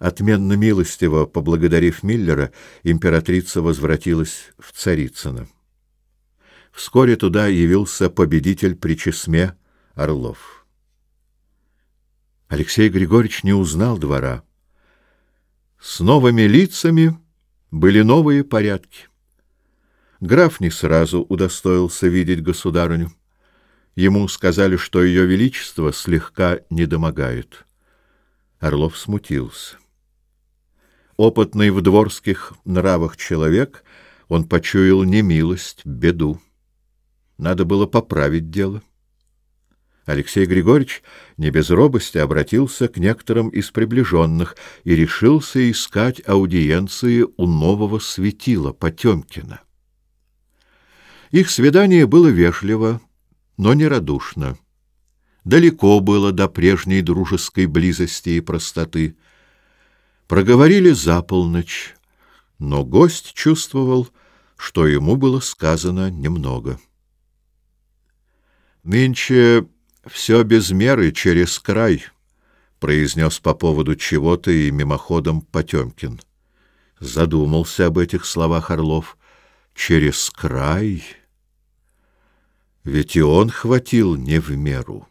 Отменно милостиво поблагодарив Миллера, императрица возвратилась в Царицыно. Вскоре туда явился победитель при чесме Орлов. Алексей Григорьевич не узнал двора. С новыми лицами были новые порядки. Граф не сразу удостоился видеть государыню. Ему сказали, что ее величество слегка недомогает. Орлов смутился опытный в дворских нравах человек, он почуял немилость, беду. Надо было поправить дело. Алексей Григорьевич не без робости обратился к некоторым из приближенных и решился искать аудиенции у нового светила Потемкина. Их свидание было вежливо, но не радушно. Далеко было до прежней дружеской близости и простоты — Проговорили за полночь, но гость чувствовал, что ему было сказано немного. «Нынче все без меры через край», — произнес по поводу чего-то и мимоходом Потемкин. Задумался об этих словах Орлов. «Через край?» Ведь и он хватил не в меру.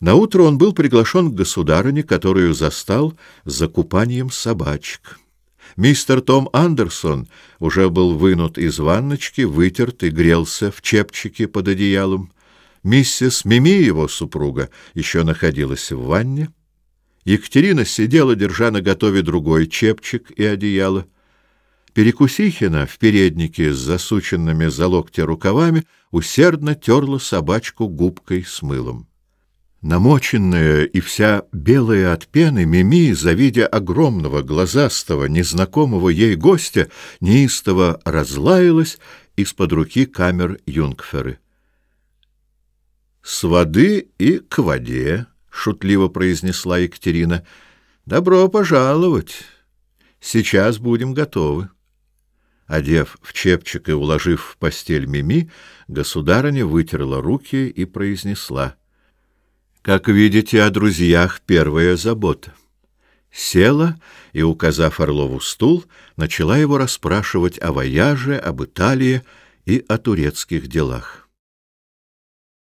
Наутро он был приглашен к государыне, которую застал за купанием собачек. Мистер Том Андерсон уже был вынут из ванночки, вытерт и грелся в чепчике под одеялом. Миссис Мими, его супруга, еще находилась в ванне. Екатерина сидела, держа на готове другой чепчик и одеяло. Перекусихина в переднике с засученными за локти рукавами усердно терла собачку губкой с мылом. Намоченная и вся белая от пены, Мими, завидя огромного, глазастого, незнакомого ей гостя, неистово разлаялась из-под руки камер Юнгферы. «С воды и к воде», — шутливо произнесла Екатерина. «Добро пожаловать. Сейчас будем готовы». Одев в чепчик и уложив в постель Мими, государыня вытерла руки и произнесла — как видите, о друзьях первая забота. Села и, указав Орлову стул, начала его расспрашивать о вояже, об Италии и о турецких делах.